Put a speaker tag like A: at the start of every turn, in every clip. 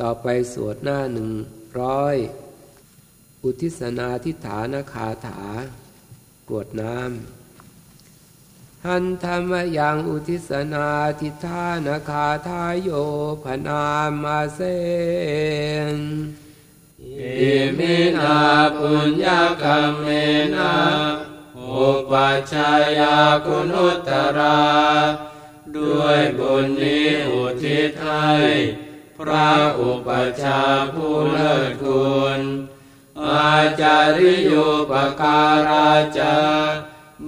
A: ต่อไปสวดหน้าหนึ่งร้อยอุทิศนาทิฐานคาถากรวดน้ำหันธรรมยังอุทิศนาทิฐานคาทายโยพนามาเซน
B: อิมินาปุญญกรรมเมนาอุปัชายาคุณุตรา ด้วยบุญนี้อุทิศให้ พระอุปชาผู้เลิศคุณอาจาริยุปการาจา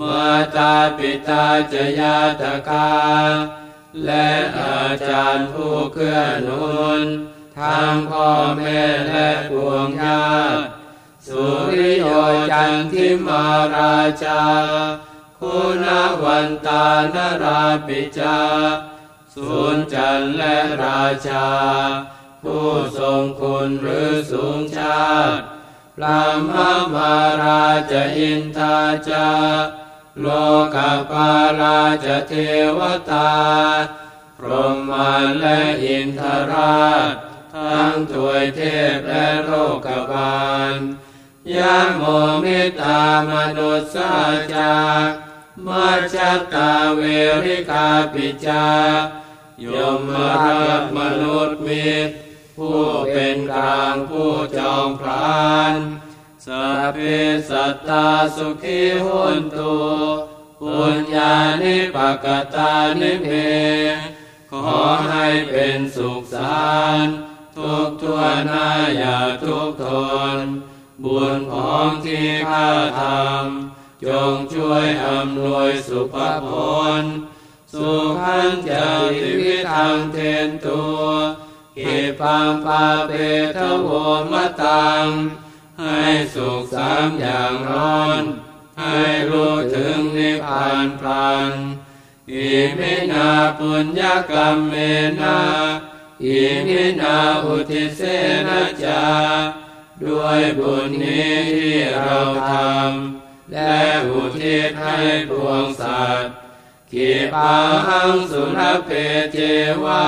B: มาตาปิตาจยาตกา และอาจารย์ผู้เคลื่อนนุนทั้งพ่อแม่และปวงญาติสุริโยจันทิมาราชา คุณวันตานราปิจา สุนจันและราชา ผู้ทรงคุณหรือสูงชาติพระมมาราชอินทาจาโลกาปาราชเทวตา พรหมาและอินทราช ทั้งถวยเทพและโลกบาลยะโมมิตามนุสาจามาชตาเวริกาปิจา ยมรักมนุษย์มิตร ผู้เป็นกลางผู้จองพรานสัพเพสัตตาสุขีหุนตุปุญญาณิปกตานิเพขอให้เป็นสุขสารทุกทั่วหน้าอย่าทุกทน บุญของที่ข้าทำจงช่วยอำนวยสุภพล สุขันจะติวิทังเทนตัวหิปังปาเปทโวมตัง ให้สุขสามอย่างร้อน ให้รู้ถึงนิพพานพลันอิมินาปุญญกรรมเมนาอิมินาอุทิเสนาจา ด้วยบุญนี้ที่เราทำและอุทิศให้ปวงสัตว์ กิปังสุรเพเจวา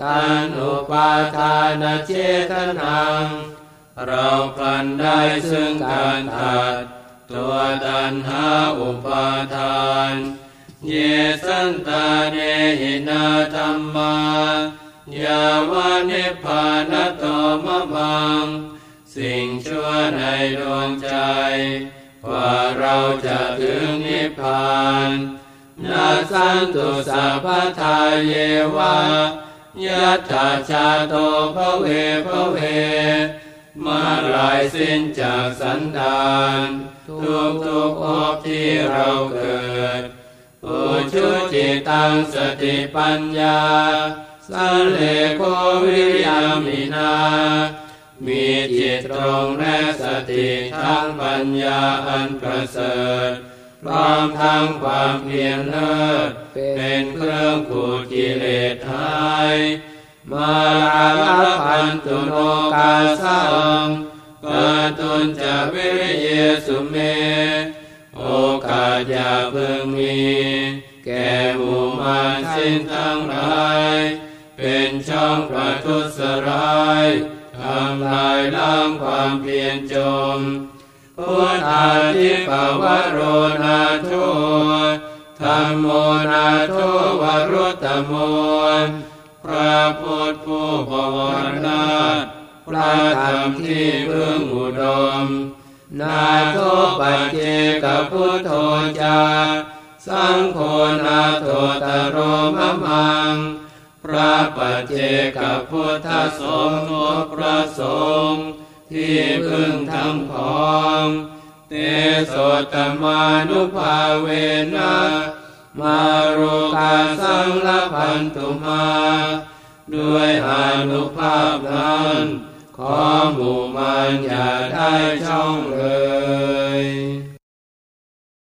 B: ตันอุปาทานเจตนัง เราพลันได้ซึ่งการถัด ตัวตันหาอุปาทาน เยสันตาเนหินาธรรมายาวานิพานโตมะมัง สิ่งชั่วในดวงใจ ว่าเราจะถึงนิพพาน นาสันตุสัพพทาเยวายัตถาชาโตภเวภเว มาลายสิ้นจากสันดาน ทุกทุกอบที่เราเกิดปุชุจิตังสติปัญญาสัเลโควิยามินา มีจิตตรงและสติทั้งปัญญาอันประเสริฐ พร้อมทั้งความเพียรเลิศเป็นเครื่องขูดกิเลสหายมาลาพันตุโนกาสังกาตุนจะวิริเยสุเม โอกาสอย่าเพิ่งมี แก่หมู่มาสิ้นทั้งหลาย เป็นช่องประทุษร้ายทำลายล้างความเพียรจม พุทธาทิปวโรนาโทธรรมโมนาโทวรุตโมพระพุทธผู้บวรนาถพระธรรมที่พึ่งอุดม นาโทปัจเจกพุทโธจาสังโฆนาโทตโรมะมัง พระปัจเจกพุทธสงฆ์พระสงฆ์ ที่พึ่งทั้งของเตโสตมานุภาเวนะมารุกาสังลพันตุมา ด้วยอนุภาพนั้น ขอหมู่มานอย่าได้ช่องเลย